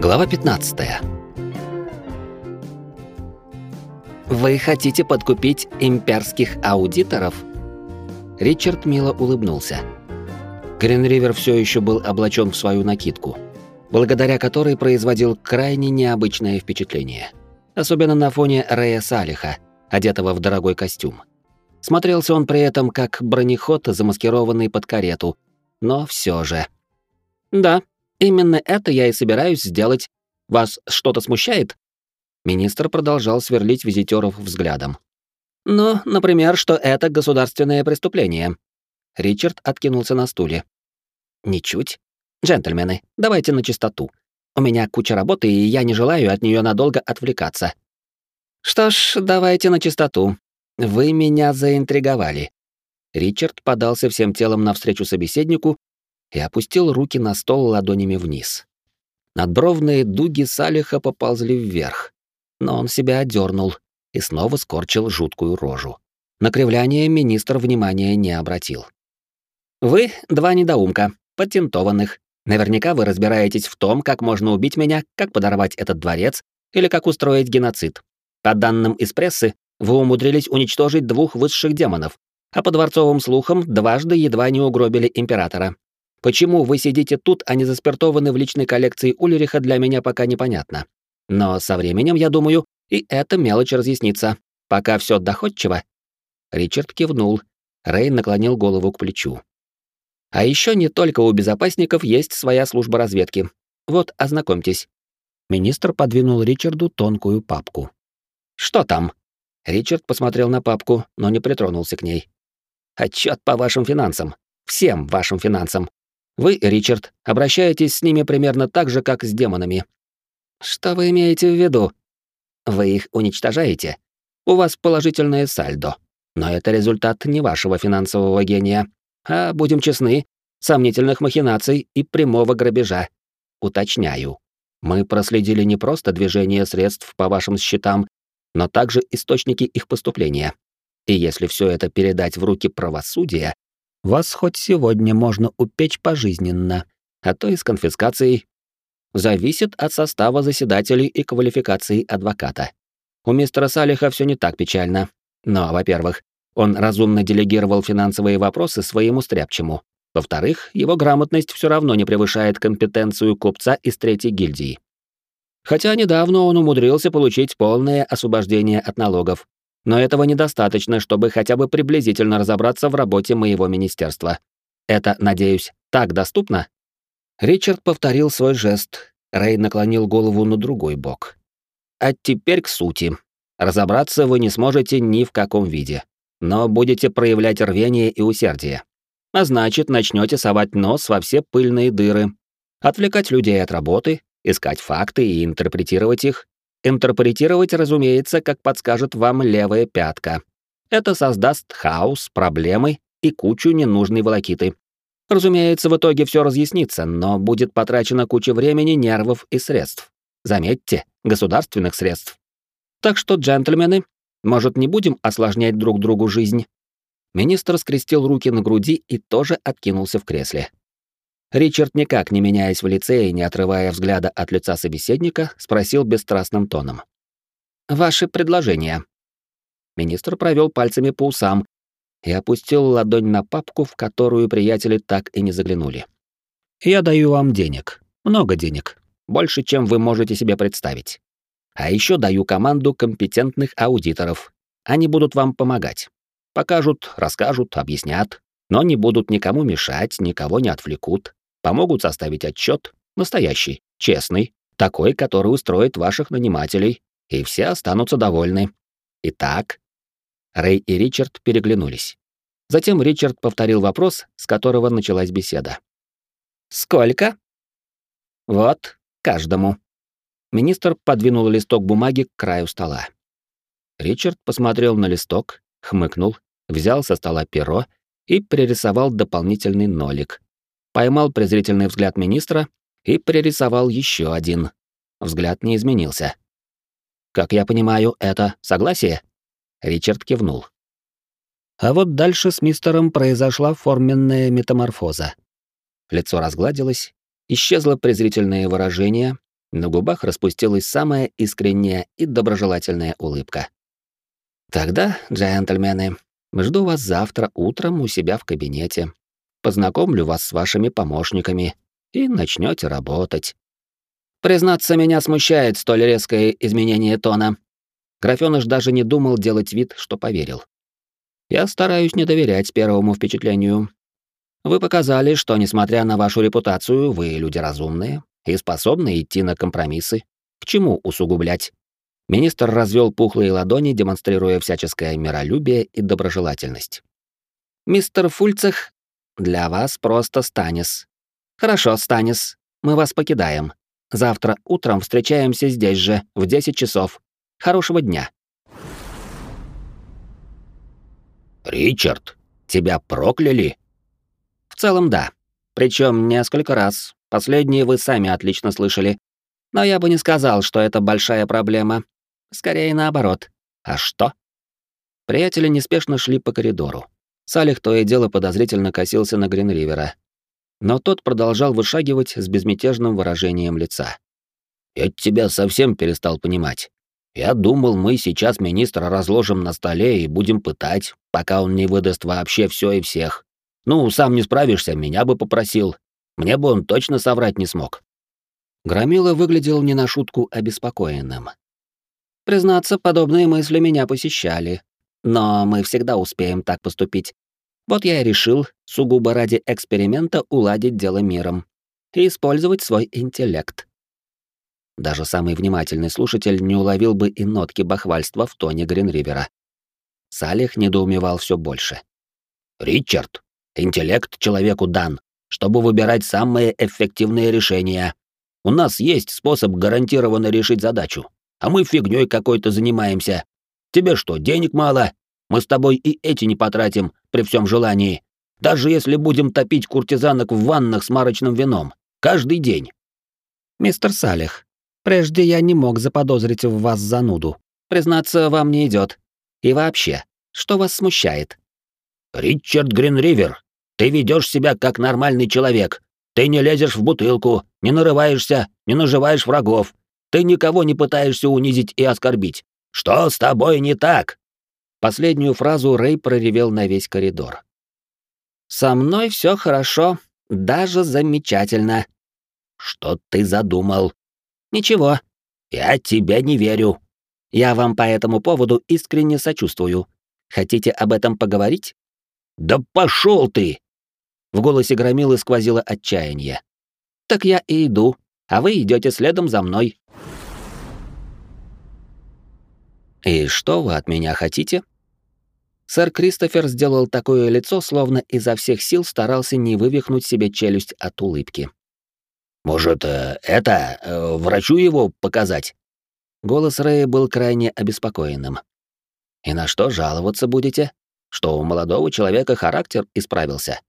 Глава 15. Вы хотите подкупить имперских аудиторов? Ричард мило улыбнулся. Гринривер все еще был облачен в свою накидку, благодаря которой производил крайне необычное впечатление. Особенно на фоне Рэя Салиха, одетого в дорогой костюм. Смотрелся он при этом как бронеход, замаскированный под карету, но все же. Да, именно это я и собираюсь сделать. Вас что-то смущает? Министр продолжал сверлить визитеров взглядом. Ну, например, что это государственное преступление. Ричард откинулся на стуле. Ничуть. Джентльмены, давайте на чистоту. У меня куча работы, и я не желаю от нее надолго отвлекаться. Что ж, давайте на чистоту. Вы меня заинтриговали. Ричард подался всем телом навстречу собеседнику и опустил руки на стол ладонями вниз. Надбровные дуги Салиха поползли вверх, но он себя одернул и снова скорчил жуткую рожу. На кривляние министр внимания не обратил. «Вы — два недоумка, патентованных. Наверняка вы разбираетесь в том, как можно убить меня, как подорвать этот дворец или как устроить геноцид. По данным из прессы, вы умудрились уничтожить двух высших демонов, а по дворцовым слухам дважды едва не угробили императора. Почему вы сидите тут, а не заспиртованы в личной коллекции Ульриха, для меня пока непонятно. Но со временем, я думаю, и эта мелочь разъяснится. Пока все доходчиво. Ричард кивнул. Рэй наклонил голову к плечу. А еще не только у безопасников есть своя служба разведки. Вот, ознакомьтесь. Министр подвинул Ричарду тонкую папку. Что там? Ричард посмотрел на папку, но не притронулся к ней. Отчет по вашим финансам. Всем вашим финансам. Вы, Ричард, обращаетесь с ними примерно так же, как с демонами. Что вы имеете в виду? Вы их уничтожаете. У вас положительное сальдо. Но это результат не вашего финансового гения, а, будем честны, сомнительных махинаций и прямого грабежа. Уточняю. Мы проследили не просто движение средств по вашим счетам, но также источники их поступления. И если все это передать в руки правосудия, вас хоть сегодня можно упечь пожизненно, а то и с конфискацией. Зависит от состава заседателей и квалификации адвоката. У мистера Салиха все не так печально. Но, во-первых, он разумно делегировал финансовые вопросы своему стряпчему. Во-вторых, его грамотность все равно не превышает компетенцию купца из третьей гильдии. Хотя недавно он умудрился получить полное освобождение от налогов, но этого недостаточно, чтобы хотя бы приблизительно разобраться в работе моего министерства. Это, надеюсь, так доступно? Ричард повторил свой жест. Рэй наклонил голову на другой бок. А теперь к сути. Разобраться вы не сможете ни в каком виде, но будете проявлять рвение и усердие. А значит, начнете совать нос во все пыльные дыры, отвлекать людей от работы, искать факты и интерпретировать их, Интерпретировать, разумеется, как подскажет вам левая пятка. Это создаст хаос, проблемы и кучу ненужной волокиты. Разумеется, в итоге все разъяснится, но будет потрачена куча времени, нервов и средств. Заметьте, государственных средств. Так что, джентльмены, может, не будем осложнять друг другу жизнь? Министр скрестил руки на груди и тоже откинулся в кресле. Ричард, никак не меняясь в лице и не отрывая взгляда от лица собеседника, спросил бесстрастным тоном. «Ваши предложения». Министр провел пальцами по усам и опустил ладонь на папку, в которую приятели так и не заглянули. «Я даю вам денег. Много денег. Больше, чем вы можете себе представить. А еще даю команду компетентных аудиторов. Они будут вам помогать. Покажут, расскажут, объяснят, но не будут никому мешать, никого не отвлекут, Помогут составить отчет, настоящий, честный, такой, который устроит ваших нанимателей, и все останутся довольны. Итак, Рэй и Ричард переглянулись. Затем Ричард повторил вопрос, с которого началась беседа. «Сколько?» «Вот, каждому». Министр подвинул листок бумаги к краю стола. Ричард посмотрел на листок, хмыкнул, взял со стола перо и пририсовал дополнительный нолик, поймал презрительный взгляд министра и пририсовал еще один. Взгляд не изменился. «Как я понимаю, это согласие?» Ричард кивнул. А вот дальше с мистером произошла форменная метаморфоза. Лицо разгладилось, исчезло презрительное выражение, На губах распустилась самая искренняя и доброжелательная улыбка. «Тогда, джентльмены, жду вас завтра утром у себя в кабинете. Познакомлю вас с вашими помощниками и начнете работать». Признаться, меня смущает столь резкое изменение тона. Графёныш даже не думал делать вид, что поверил. Я стараюсь не доверять первому впечатлению. Вы показали, что, несмотря на вашу репутацию, вы люди разумные и способны идти на компромиссы. К чему усугублять? Министр развел пухлые ладони, демонстрируя всяческое миролюбие и доброжелательность. «Мистер Фульцах, для вас просто Станис. Хорошо, Станис, мы вас покидаем. Завтра утром встречаемся здесь же, в 10 часов. Хорошего дня». «Ричард, тебя прокляли?» «В целом, да. Причем несколько раз. Последние вы сами отлично слышали. Но я бы не сказал, что это большая проблема. Скорее наоборот. А что? Приятели неспешно шли по коридору. Салих то и дело подозрительно косился на Гринривера. Но тот продолжал вышагивать с безмятежным выражением лица. «Я тебя совсем перестал понимать. Я думал, мы сейчас министра разложим на столе и будем пытать, пока он не выдаст вообще все и всех. Ну, сам не справишься, меня бы попросил. Мне бы он точно соврать не смог. Громила выглядел не на шутку обеспокоенным. Признаться, подобные мысли меня посещали. Но мы всегда успеем так поступить. Вот я и решил, сугубо ради эксперимента, уладить дело миром и использовать свой интеллект. Даже самый внимательный слушатель не уловил бы и нотки бахвальства в тоне Гринривера. Салих недоумевал все больше. «Ричард, интеллект человеку дан чтобы выбирать самые эффективные решения. У нас есть способ гарантированно решить задачу, а мы фигнёй какой-то занимаемся. Тебе что, денег мало? Мы с тобой и эти не потратим при всем желании, даже если будем топить куртизанок в ваннах с марочным вином. Каждый день. Мистер Салих, прежде я не мог заподозрить в вас зануду. Признаться, вам не идет. И вообще, что вас смущает? Ричард Гринривер, ты ведешь себя как нормальный человек. Ты не лезешь в бутылку, не нарываешься, не наживаешь врагов. Ты никого не пытаешься унизить и оскорбить. Что с тобой не так?» Последнюю фразу Рэй проревел на весь коридор. «Со мной все хорошо, даже замечательно». «Что ты задумал?» «Ничего». «Я тебе не верю». «Я вам по этому поводу искренне сочувствую. Хотите об этом поговорить?» «Да пошел ты!» В голосе громилы сквозило отчаяние. «Так я и иду, а вы идете следом за мной». «И что вы от меня хотите?» Сэр Кристофер сделал такое лицо, словно изо всех сил старался не вывихнуть себе челюсть от улыбки. «Может, э, это, э, врачу его показать?» Голос Рэя был крайне обеспокоенным. «И на что жаловаться будете? Что у молодого человека характер исправился?»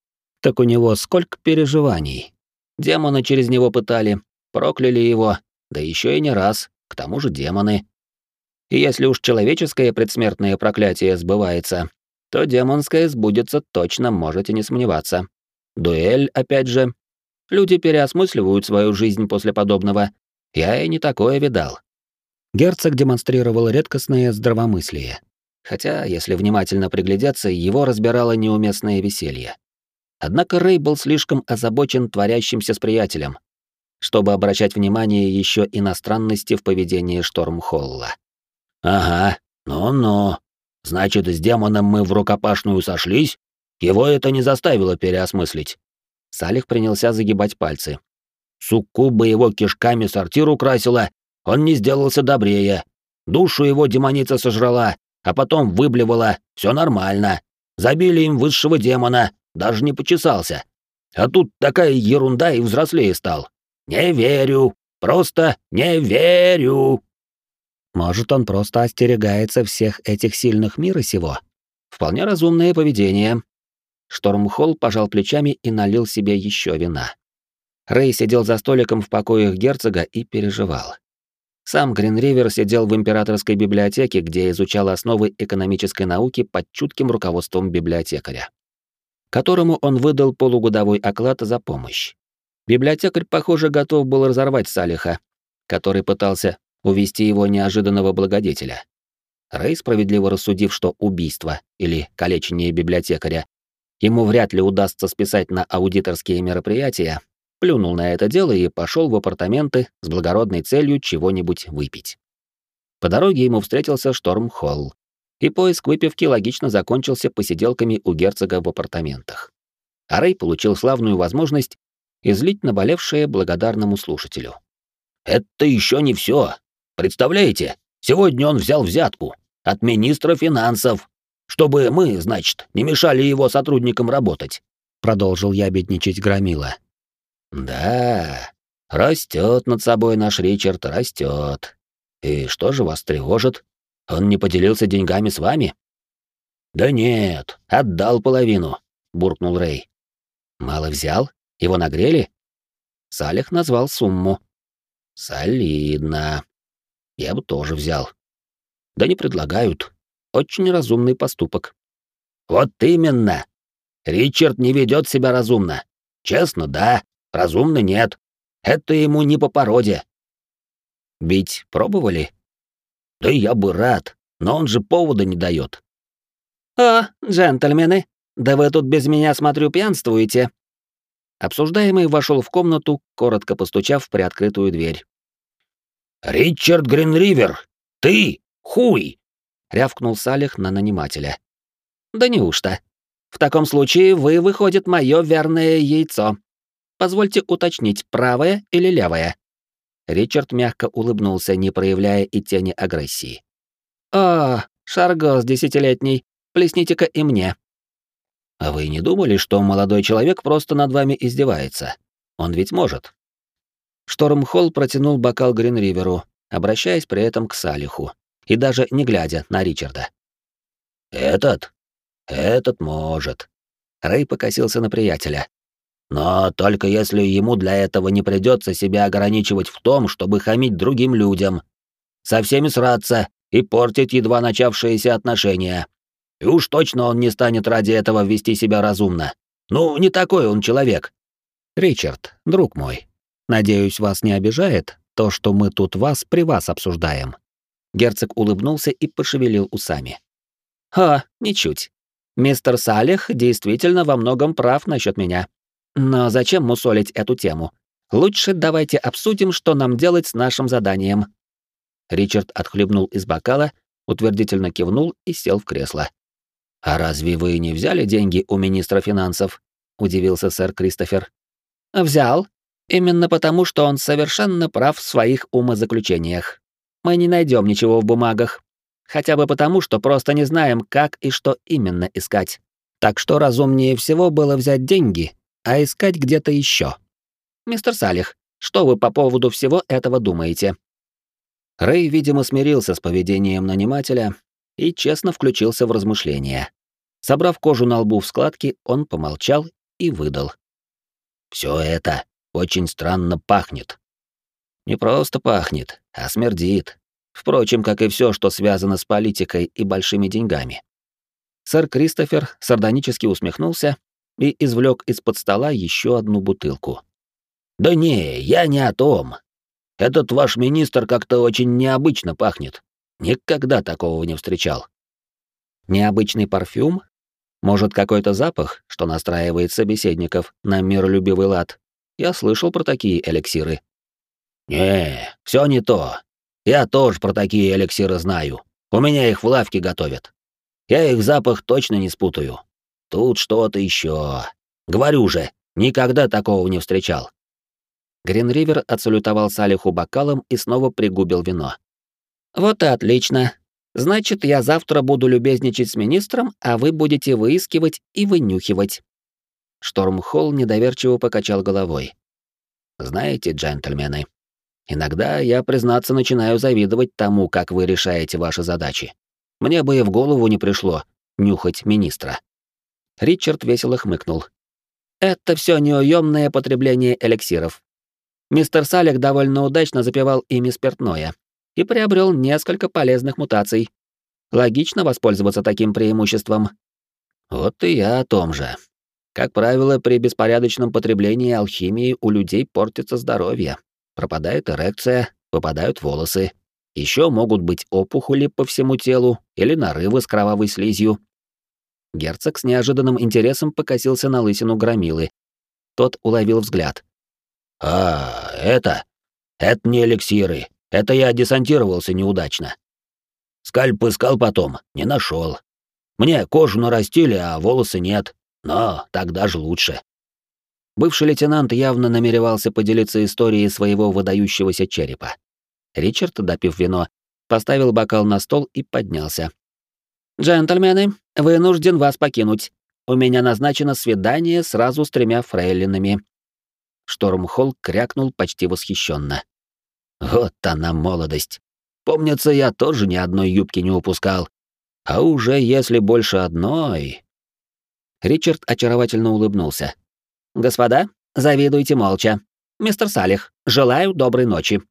Так у него сколько переживаний. Демоны через него пытали, прокляли его, да еще и не раз, к тому же демоны. И если уж человеческое предсмертное проклятие сбывается, то демонское сбудется точно, можете не сомневаться. Дуэль, опять же. Люди переосмысливают свою жизнь после подобного. Я и не такое видал. Герцог демонстрировал редкостное здравомыслие. Хотя, если внимательно приглядеться, его разбирало неуместное веселье. Однако Рэй был слишком озабочен творящимся с приятелем, чтобы обращать внимание еще и на странности в поведении Штормхолла. «Ага, ну-ну. Значит, с демоном мы в рукопашную сошлись? Его это не заставило переосмыслить». Салих принялся загибать пальцы. Суккуба его кишками сортир украсила, он не сделался добрее. Душу его демоница сожрала, а потом выблевала, все нормально. Забили им высшего демона, даже не почесался. А тут такая ерунда и взрослее стал. Не верю, просто не верю. Может, он просто остерегается всех этих сильных мира сего? Вполне разумное поведение. Штормхолл пожал плечами и налил себе еще вина. Рэй сидел за столиком в покоях герцога и переживал. Сам Гринривер сидел в императорской библиотеке, где изучал основы экономической науки под чутким руководством библиотекаря которому он выдал полугодовой оклад за помощь. Библиотекарь, похоже, готов был разорвать Салиха, который пытался увести его неожиданного благодетеля. Рэй, справедливо рассудив, что убийство или калечение библиотекаря ему вряд ли удастся списать на аудиторские мероприятия, плюнул на это дело и пошел в апартаменты с благородной целью чего-нибудь выпить. По дороге ему встретился Шторм-Холл, и поиск выпивки логично закончился посиделками у герцога в апартаментах. А Рэй получил славную возможность излить наболевшее благодарному слушателю. «Это еще не все. Представляете, сегодня он взял взятку от министра финансов, чтобы мы, значит, не мешали его сотрудникам работать», продолжил я бедничать Громила. «Да, растет над собой наш Ричард, растет. И что же вас тревожит? Он не поделился деньгами с вами?» «Да нет, отдал половину», — буркнул Рэй. «Мало взял? Его нагрели?» Салих назвал сумму. «Солидно. Я бы тоже взял. Да не предлагают. Очень разумный поступок». «Вот именно. Ричард не ведет себя разумно. Честно, да. Разумно нет. Это ему не по породе. Бить пробовали? Да я бы рад, но он же повода не дает. О, джентльмены, да вы тут без меня, смотрю, пьянствуете. Обсуждаемый вошел в комнату, коротко постучав в приоткрытую дверь. «Ричард Гринривер, ты, хуй!» — рявкнул Салих на нанимателя. «Да неужто? В таком случае вы, выходит, мое верное яйцо. Позвольте уточнить, правое или левое?» Ричард мягко улыбнулся, не проявляя и тени агрессии. «О, Шаргос десятилетний, плесните-ка и мне». «А вы не думали, что молодой человек просто над вами издевается? Он ведь может». Штормхолл протянул бокал Гринриверу, обращаясь при этом к Салиху, и даже не глядя на Ричарда. «Этот? Этот может». Рэй покосился на приятеля, но только если ему для этого не придется себя ограничивать в том, чтобы хамить другим людям, со всеми сраться и портить едва начавшиеся отношения. И уж точно он не станет ради этого вести себя разумно. Ну, не такой он человек. Ричард, друг мой, надеюсь, вас не обижает то, что мы тут вас при вас обсуждаем. Герцог улыбнулся и пошевелил усами. «О, ничуть. Мистер Салих действительно во многом прав насчет меня. Но зачем мусолить эту тему? Лучше давайте обсудим, что нам делать с нашим заданием. Ричард отхлебнул из бокала, утвердительно кивнул и сел в кресло. А разве вы не взяли деньги у министра финансов? удивился сэр Кристофер. Взял, именно потому, что он совершенно прав в своих умозаключениях. Мы не найдем ничего в бумагах, хотя бы потому, что просто не знаем, как и что именно искать. Так что разумнее всего было взять деньги а искать где-то еще. Мистер Салих, что вы по поводу всего этого думаете? Рэй, видимо, смирился с поведением нанимателя и честно включился в размышления. Собрав кожу на лбу в складки, он помолчал и выдал. Все это очень странно пахнет. Не просто пахнет, а смердит. Впрочем, как и все, что связано с политикой и большими деньгами. Сэр Кристофер сардонически усмехнулся и извлек из-под стола еще одну бутылку. «Да не, я не о том. Этот ваш министр как-то очень необычно пахнет. Никогда такого не встречал». «Необычный парфюм? Может, какой-то запах, что настраивает собеседников на миролюбивый лад? Я слышал про такие эликсиры». «Не, все не то. Я тоже про такие эликсиры знаю. У меня их в лавке готовят. Я их запах точно не спутаю. Тут что-то еще. Говорю же, никогда такого не встречал. Гринривер отсалютовал Салиху бокалом и снова пригубил вино. «Вот и отлично. Значит, я завтра буду любезничать с министром, а вы будете выискивать и вынюхивать». Штормхолл недоверчиво покачал головой. «Знаете, джентльмены, иногда я, признаться, начинаю завидовать тому, как вы решаете ваши задачи. Мне бы и в голову не пришло нюхать министра». Ричард весело хмыкнул. Это все неуемное потребление эликсиров. Мистер Салик довольно удачно запивал ими спиртное и приобрел несколько полезных мутаций. Логично воспользоваться таким преимуществом. Вот и я о том же. Как правило, при беспорядочном потреблении алхимии у людей портится здоровье, пропадает эрекция, выпадают волосы. Еще могут быть опухоли по всему телу или нарывы с кровавой слизью. Герцог с неожиданным интересом покосился на лысину громилы. Тот уловил взгляд. «А, это... Это не эликсиры. Это я десантировался неудачно. Скальп искал потом, не нашел. Мне кожу нарастили, а волосы нет. Но так даже лучше». Бывший лейтенант явно намеревался поделиться историей своего выдающегося черепа. Ричард, допив вино, поставил бокал на стол и поднялся. «Джентльмены, вынужден вас покинуть. У меня назначено свидание сразу с тремя фрейлинами». Штормхолл крякнул почти восхищенно. «Вот она молодость. Помнится, я тоже ни одной юбки не упускал. А уже если больше одной...» Ричард очаровательно улыбнулся. «Господа, завидуйте молча. Мистер Салих, желаю доброй ночи».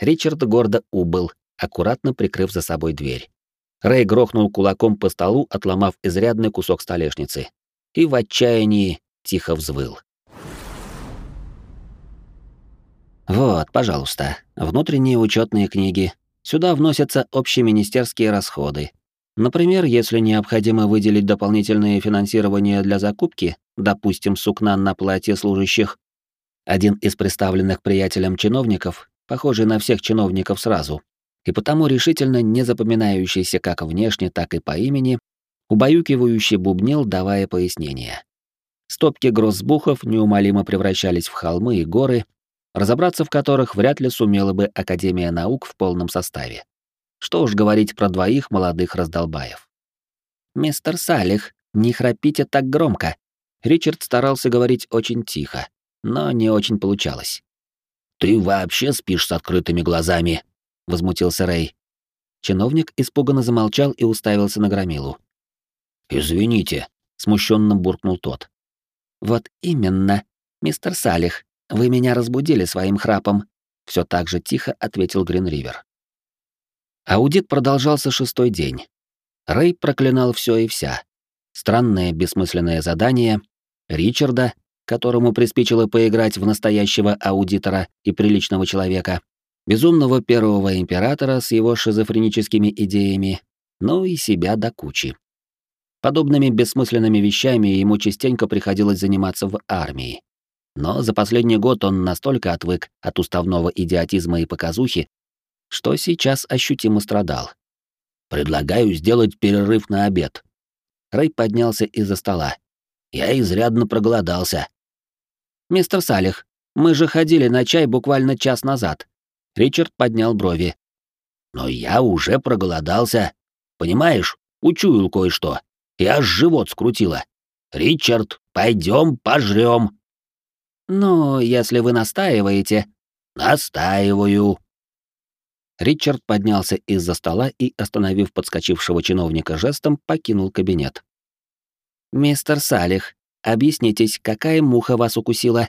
Ричард гордо убыл, аккуратно прикрыв за собой дверь. Рэй грохнул кулаком по столу, отломав изрядный кусок столешницы. И в отчаянии тихо взвыл. Вот, пожалуйста, внутренние учетные книги. Сюда вносятся общеминистерские расходы. Например, если необходимо выделить дополнительное финансирование для закупки, допустим, сукна на платье служащих, один из представленных приятелем чиновников, похожий на всех чиновников сразу, и потому решительно не запоминающийся как внешне, так и по имени, убаюкивающе бубнил, давая пояснения. Стопки гроссбухов неумолимо превращались в холмы и горы, разобраться в которых вряд ли сумела бы Академия наук в полном составе. Что уж говорить про двоих молодых раздолбаев. «Мистер Салих, не храпите так громко!» Ричард старался говорить очень тихо, но не очень получалось. «Ты вообще спишь с открытыми глазами?» — возмутился Рэй. Чиновник испуганно замолчал и уставился на Громилу. «Извините», — смущенно буркнул тот. «Вот именно, мистер Салих, вы меня разбудили своим храпом», — все так же тихо ответил Гринривер. Аудит продолжался шестой день. Рэй проклинал все и вся. Странное бессмысленное задание, Ричарда, которому приспичило поиграть в настоящего аудитора и приличного человека, безумного первого императора с его шизофреническими идеями, ну и себя до кучи. Подобными бессмысленными вещами ему частенько приходилось заниматься в армии. Но за последний год он настолько отвык от уставного идиотизма и показухи, что сейчас ощутимо страдал. «Предлагаю сделать перерыв на обед». Рэй поднялся из-за стола. «Я изрядно проголодался». «Мистер Салих, мы же ходили на чай буквально час назад». Ричард поднял брови. «Но я уже проголодался. Понимаешь, учуял кое-что. И аж живот скрутило. Ричард, пойдем пожрем. «Ну, если вы настаиваете...» «Настаиваю». Ричард поднялся из-за стола и, остановив подскочившего чиновника жестом, покинул кабинет. «Мистер Салих, объяснитесь, какая муха вас укусила?»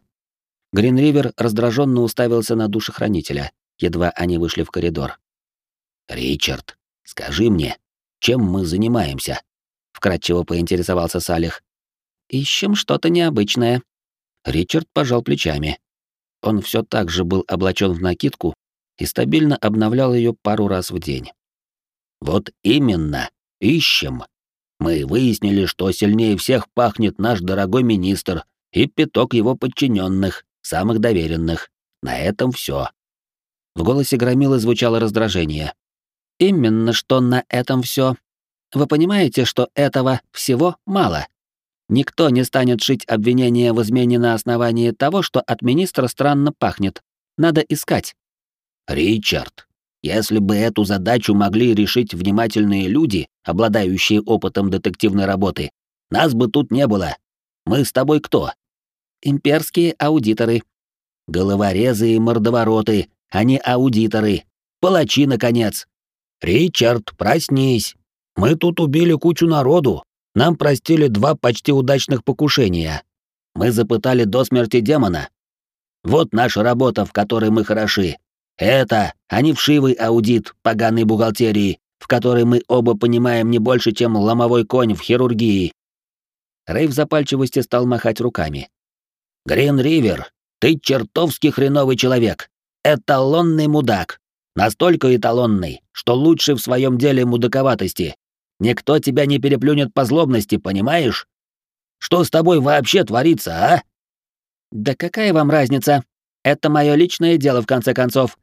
Гринривер раздраженно уставился на душехранителя, едва они вышли в коридор. «Ричард, скажи мне, чем мы занимаемся?» — вкратчиво поинтересовался Салих. «Ищем что-то необычное», Ричард пожал плечами. Он все так же был облачен в накидку и стабильно обновлял ее пару раз в день. Вот именно, ищем. Мы выяснили, что сильнее всех пахнет наш дорогой министр и пяток его подчиненных, самых доверенных. На этом все. В голосе Громилы звучало раздражение. Именно что на этом все. Вы понимаете, что этого всего мало? Никто не станет шить обвинение в измене на основании того, что от министра странно пахнет. Надо искать. Ричард, если бы эту задачу могли решить внимательные люди, обладающие опытом детективной работы, нас бы тут не было. Мы с тобой кто? Имперские аудиторы. Головорезы и мордовороты, а не аудиторы. Палачи, наконец. Ричард, проснись. Мы тут убили кучу народу, нам простили два почти удачных покушения. Мы запытали до смерти демона. Вот наша работа, в которой мы хороши. Это, а не вшивый аудит поганой бухгалтерии, в которой мы оба понимаем не больше, чем ломовой конь в хирургии. Рэй в запальчивости стал махать руками. Грин Ривер, ты чертовски хреновый человек. эталонный мудак. Настолько эталонный, что лучший в своем деле мудаковатости. Никто тебя не переплюнет по злобности, понимаешь? Что с тобой вообще творится, а? Да какая вам разница? Это мое личное дело, в конце концов.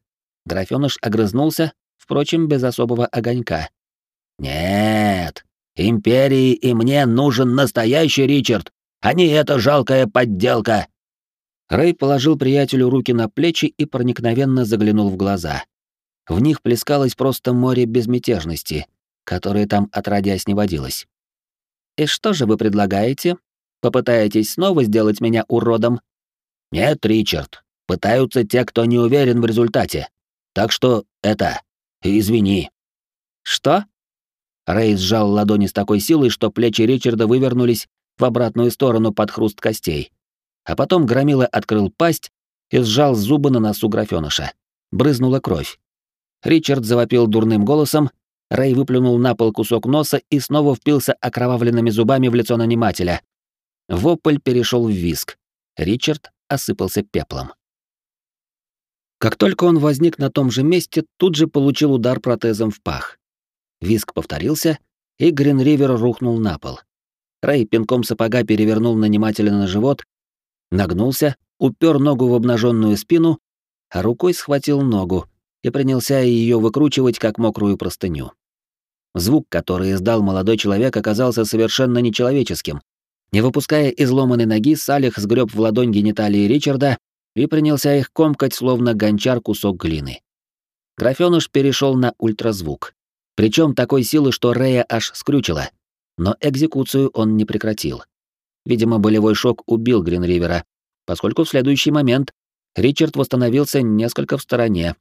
Графёныш огрызнулся, впрочем, без особого огонька. Нет, империи и мне нужен настоящий Ричард, а не эта жалкая подделка. Рэй положил приятелю руки на плечи и проникновенно заглянул в глаза. В них плескалось просто море безмятежности, которое там отродясь не водилось. «И что же вы предлагаете? Попытаетесь снова сделать меня уродом?» «Нет, Ричард. Пытаются те, кто не уверен в результате. Так что это... Извини». «Что?» Рэй сжал ладони с такой силой, что плечи Ричарда вывернулись в обратную сторону под хруст костей. А потом Громила открыл пасть и сжал зубы на носу графёныша. Брызнула кровь. Ричард завопил дурным голосом, Рэй выплюнул на пол кусок носа и снова впился окровавленными зубами в лицо нанимателя. Вопль перешел в виск. Ричард осыпался пеплом. Как только он возник на том же месте, тут же получил удар протезом в пах. Виск повторился, и Гринривер рухнул на пол. Рэй пинком сапога перевернул нанимателя на живот, нагнулся, упер ногу в обнаженную спину, а рукой схватил ногу и принялся ее выкручивать, как мокрую простыню. Звук, который издал молодой человек, оказался совершенно нечеловеческим. Не выпуская изломанной ноги, Салих сгреб в ладонь гениталии Ричарда и принялся их комкать, словно гончар кусок глины. Графёныш перешел на ультразвук. Причем такой силы, что Рея аж скрючила. Но экзекуцию он не прекратил. Видимо, болевой шок убил Гринривера, поскольку в следующий момент Ричард восстановился несколько в стороне.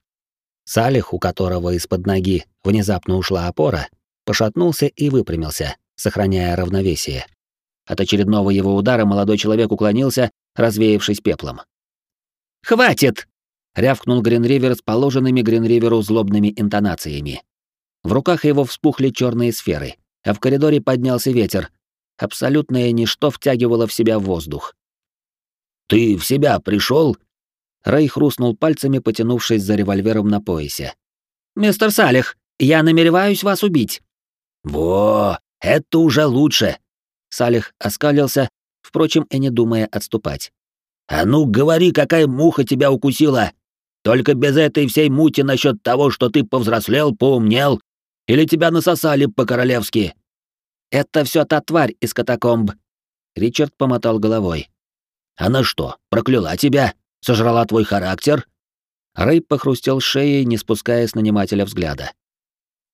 Салих, у которого из-под ноги внезапно ушла опора, пошатнулся и выпрямился, сохраняя равновесие. От очередного его удара молодой человек уклонился, развеявшись пеплом. «Хватит!» — рявкнул Гринривер с положенными Гринриверу злобными интонациями. В руках его вспухли черные сферы, а в коридоре поднялся ветер. Абсолютное ничто втягивало в себя воздух. «Ты в себя пришел? Рэй хрустнул пальцами, потянувшись за револьвером на поясе. «Мистер Салих, я намереваюсь вас убить». «Во, это уже лучше!» Салих оскалился, впрочем, и не думая отступать. «А ну, говори, какая муха тебя укусила! Только без этой всей мути насчет того, что ты повзрослел, поумнел или тебя насосали по-королевски?» «Это все та тварь из катакомб». Ричард помотал головой. «Она что, прокляла тебя? Сожрала твой характер?» Рэй похрустел шеей, не спуская с нанимателя взгляда.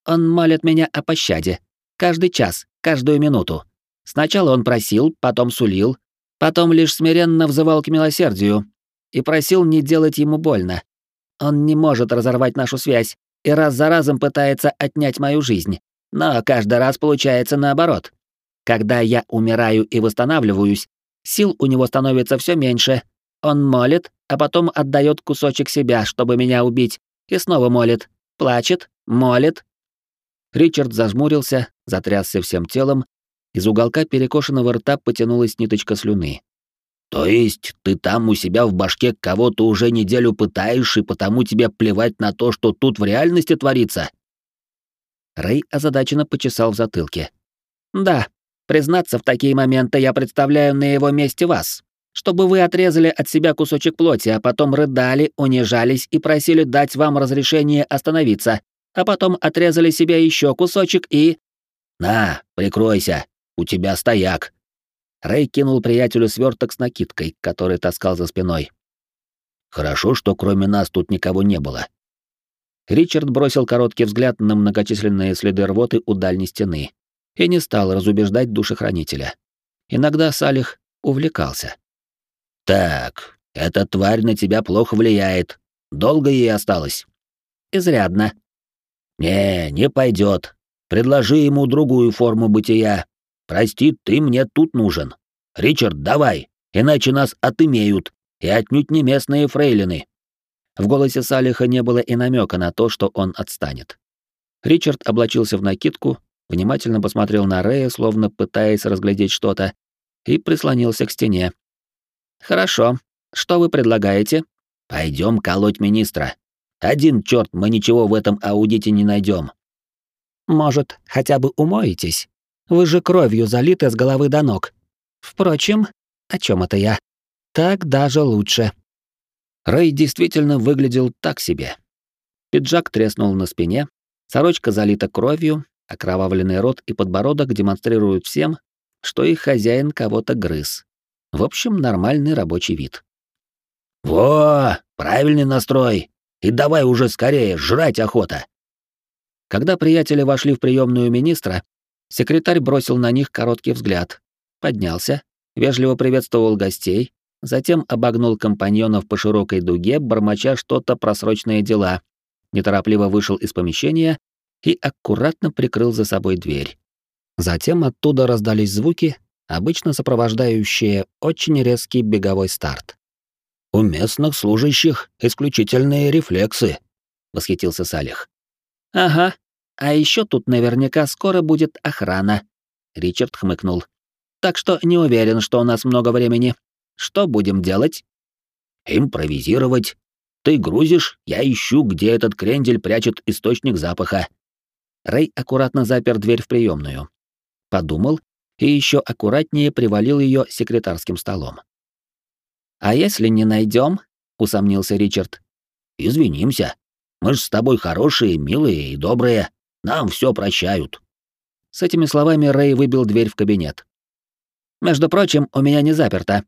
«Он молит меня о пощаде. Каждый час, каждую минуту. Сначала он просил, потом сулил, потом лишь смиренно взывал к милосердию и просил не делать ему больно. Он не может разорвать нашу связь, и раз за разом пытается отнять мою жизнь. Но каждый раз получается наоборот. Когда я умираю и восстанавливаюсь, сил у него становится все меньше. Он молит, а потом отдает кусочек себя, чтобы меня убить, и снова молит, плачет, молит. Ричард зажмурился, затрясся всем телом, из уголка перекошенного рта потянулась ниточка слюны. То есть ты там у себя в башке кого-то уже неделю пытаешь, и потому тебе плевать на то, что тут в реальности творится? Рэй озадаченно почесал в затылке. Да, признаться, в такие моменты я представляю на его месте вас. Чтобы вы отрезали от себя кусочек плоти, а потом рыдали, унижались и просили дать вам разрешение остановиться, а потом отрезали себе еще кусочек и... На, прикройся, у тебя стояк. Рэй кинул приятелю сверток с накидкой, который таскал за спиной. Хорошо, что кроме нас тут никого не было. Ричард бросил короткий взгляд на многочисленные следы рвоты у дальней стены и не стал разубеждать душехранителя. Иногда Салих увлекался. «Так, эта тварь на тебя плохо влияет. Долго ей осталось?» «Изрядно». «Не, не пойдет. Предложи ему другую форму бытия, Прости, ты мне тут нужен. Ричард, давай, иначе нас отымеют, и отнюдь не местные фрейлины». В голосе Салиха не было и намека на то, что он отстанет. Ричард облачился в накидку, внимательно посмотрел на Рея, словно пытаясь разглядеть что-то, и прислонился к стене. «Хорошо. Что вы предлагаете?» Пойдем колоть министра. Один черт, мы ничего в этом аудите не найдем. Может, хотя бы умоетесь? Вы же кровью залиты с головы до ног. Впрочем, о чем это я? Так даже лучше. Рэй действительно выглядел так себе. Пиджак треснул на спине, сорочка залита кровью, окровавленный рот и подбородок демонстрируют всем, что их хозяин кого-то грыз. В общем, нормальный рабочий вид. «Во, правильный настрой! И давай уже скорее, жрать охота!» Когда приятели вошли в приемную министра, секретарь бросил на них короткий взгляд, поднялся, вежливо приветствовал гостей, затем обогнул компаньонов по широкой дуге, бормоча что-то про срочные дела, неторопливо вышел из помещения и аккуратно прикрыл за собой дверь. Затем оттуда раздались звуки, обычно сопровождающие очень резкий беговой старт. «У местных служащих исключительные рефлексы», — восхитился Салих. «Ага, а еще тут наверняка скоро будет охрана», — Ричард хмыкнул. «Так что не уверен, что у нас много времени. Что будем делать?» «Импровизировать. Ты грузишь, я ищу, где этот крендель прячет источник запаха». Рэй аккуратно запер дверь в приемную. Подумал и еще аккуратнее привалил ее секретарским столом. «А если не найдем? усомнился Ричард. «Извинимся. Мы ж с тобой хорошие, милые и добрые. Нам все прощают». С этими словами Рэй выбил дверь в кабинет. «Между прочим, у меня не заперто».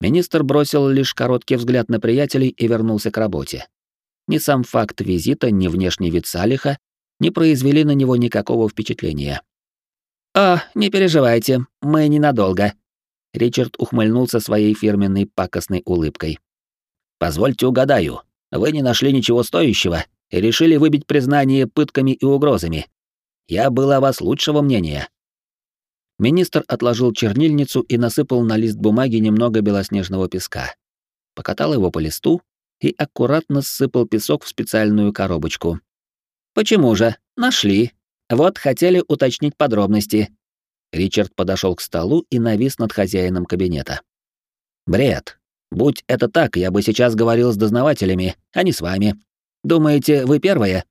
Министр бросил лишь короткий взгляд на приятелей и вернулся к работе. Ни сам факт визита, ни внешний вид Салиха не произвели на него никакого впечатления. «О, не переживайте, мы ненадолго», Ричард ухмыльнулся своей фирменной пакостной улыбкой. «Позвольте угадаю, вы не нашли ничего стоящего и решили выбить признание пытками и угрозами. Я был о вас лучшего мнения». Министр отложил чернильницу и насыпал на лист бумаги немного белоснежного песка. Покатал его по листу и аккуратно сыпал песок в специальную коробочку. «Почему же? Нашли. Вот хотели уточнить подробности. Ричард подошел к столу и навис над хозяином кабинета. «Бред. Будь это так, я бы сейчас говорил с дознавателями, а не с вами. Думаете, вы первые?»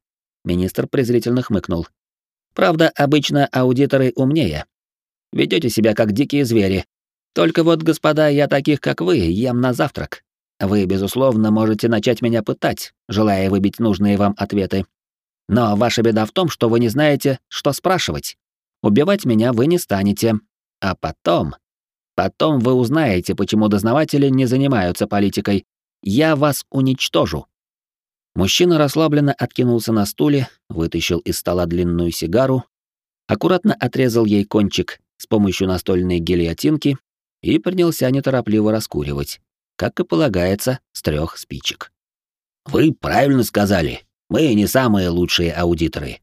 Министр презрительно хмыкнул. «Правда, обычно аудиторы умнее. Ведете себя как дикие звери. Только вот, господа, я таких, как вы, ем на завтрак. Вы, безусловно, можете начать меня пытать, желая выбить нужные вам ответы. Но ваша беда в том, что вы не знаете, что спрашивать. Убивать меня вы не станете. А потом... Потом вы узнаете, почему дознаватели не занимаются политикой. Я вас уничтожу». Мужчина расслабленно откинулся на стуле, вытащил из стола длинную сигару, аккуратно отрезал ей кончик с помощью настольной гильотинки и принялся неторопливо раскуривать, как и полагается, с трех спичек. «Вы правильно сказали. Мы не самые лучшие аудиторы.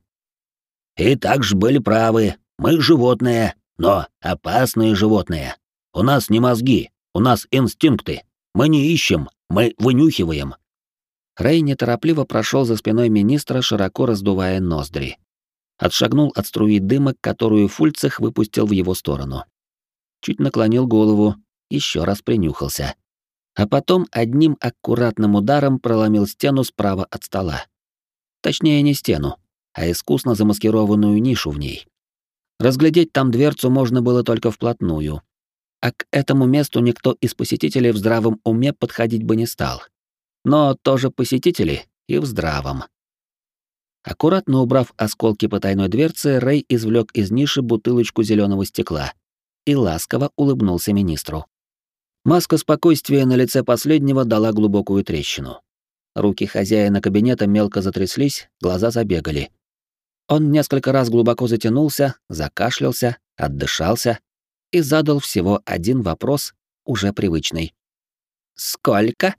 И также были правы. Мы животные, но опасные животные. У нас не мозги, у нас инстинкты. Мы не ищем, мы вынюхиваем. Рэй неторопливо прошел за спиной министра, широко раздувая ноздри. Отшагнул от струи дыма, которую Фульцех выпустил в его сторону. Чуть наклонил голову, еще раз принюхался. А потом одним аккуратным ударом проломил стену справа от стола. Точнее, не стену, а искусно замаскированную нишу в ней. Разглядеть там дверцу можно было только вплотную. А к этому месту никто из посетителей в здравом уме подходить бы не стал. Но тоже посетители и в здравом. Аккуратно убрав осколки потайной дверцы, Рэй извлек из ниши бутылочку зеленого стекла и ласково улыбнулся министру. Маска спокойствия на лице последнего дала глубокую трещину. Руки хозяина кабинета мелко затряслись, глаза забегали. Он несколько раз глубоко затянулся, закашлялся, отдышался и задал всего один вопрос, уже привычный. «Сколько?»